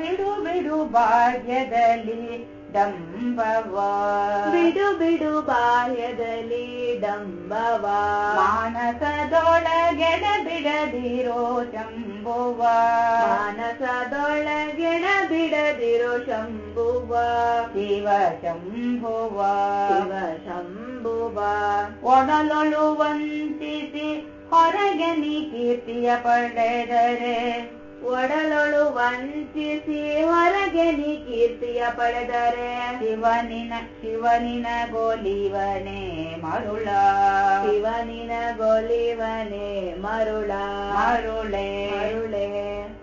ಬಿಡು ಬಿಡು ಬಾಲ್ಯದಲ್ಲಿ ಡಂಬವ. ಬಿಡು ಬಿಡು ಬಾಲ್ಯದಲ್ಲಿ ಡಂಬವ. ಮಾನಸದೊಳಗೆಣ ಬಿಡದಿರೋ ಶಂಭುವ. ಮಾನಸದೊಳಗೆಣ ಬಿಡದಿರೋ ಶಂಭುವ. ಶಿವ ಶಂಭುವ. ಶಿವ ಶಂಭುವ. ಒಡಲೊಳು ವಂಚಿಸಿ ಹೊರಗೆ ನೀ ಕೀರ್ತಿಯ ಪಡೆದರೆ ಒಡಲೊಳು ವಂಚಿಸಿ ಹೊರಗೆ ನೀ ಕೀರ್ತಿಯ ಪಡೆದರೆ ಶಿವನಿನ ಶಿವನಿನ ಗೋಲಿವನೇ ಮರುಳ. ಶಿವನಿನ ಗೋಲಿವನೇ ಮರುಳ. ಮರುಳೆ. ಮರುಳೆ.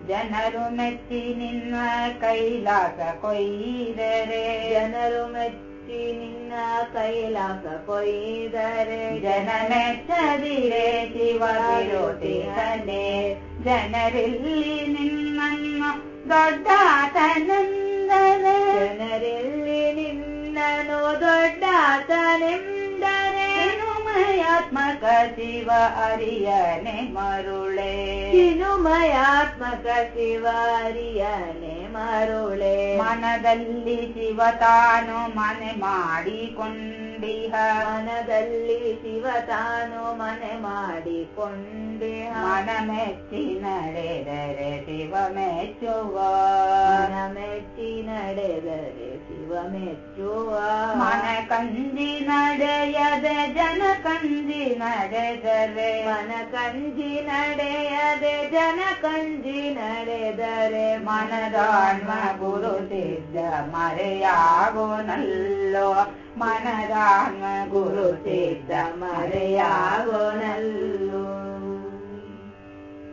ಜನರು ಮೆಚ್ಚಿ ನಿನ್ನ ಕೈಲಾಸ ಕೊಯ್ದರೆ. ಜನರು ಮೆಚ್ಚಿ ನಿನ್ನ ಕೈಲಾಸ ಕೊಯ್ದರೆ. ಜನ ಮೆಚ್ಚದಿರೆ ಶಿವ ವಿರೋಧಿಸನೆ ಜನರಿಲ್ಲಿ ನಿನ್ನನ್ನು ದೊಡ್ಡಾತನೆಂದರೆ ಜನರಲ್ಲಿ ನಿನ್ನನು ದೊಡ್ಡಾತನೆಂದರೆ ಚಿನ್ಮಯಾತ್ಮಕ ಶಿವ ಅರಿಯನೆ ಮರುಳೆ ಚಿನುಮಯಾತ್ಮಕ ಶಿವಾರಿಯನೆ ಮರುಳೆ ಮನದಲ್ಲಿ ಶಿವ ತಾನು ಮನೆ ಮಾಡಿಕೊಂಡಿಹ ಮನದಲ್ಲಿ ಶಿವ ತಾನು ಮನೆ ಮಾಡಿಕೊಂಡೆ. ಮನ ಮೆಚ್ಚಿ ನಡೆದರೆ ಶಿವ ಮೆಚ್ಚುವ. ಮನ ಮೆಚ್ಚಿ ನಡೆದರೆ ಶಿವ ಮೆಚ್ಚುವ. ಮನ ಕಂಜಿ ನಡೆಯದೆ ಜನ ಕಂಜಿ ನಡೆದರೆ. ಮನ ಕಂಜಿ ನಡೆಯದೆ ಜನ ಕಂಜಿ ನಡೆದರೆ. ಮನದಾನ್ಮ ಗುರು ಸಿದ್ಧ ಮರೆಯಾಗೋನಲ್ಲೋ? ಮನದಾನ ಗುರು ಸಿದ್ಧ ಮರೆಯಾಗೋನಲ್ಲೋ?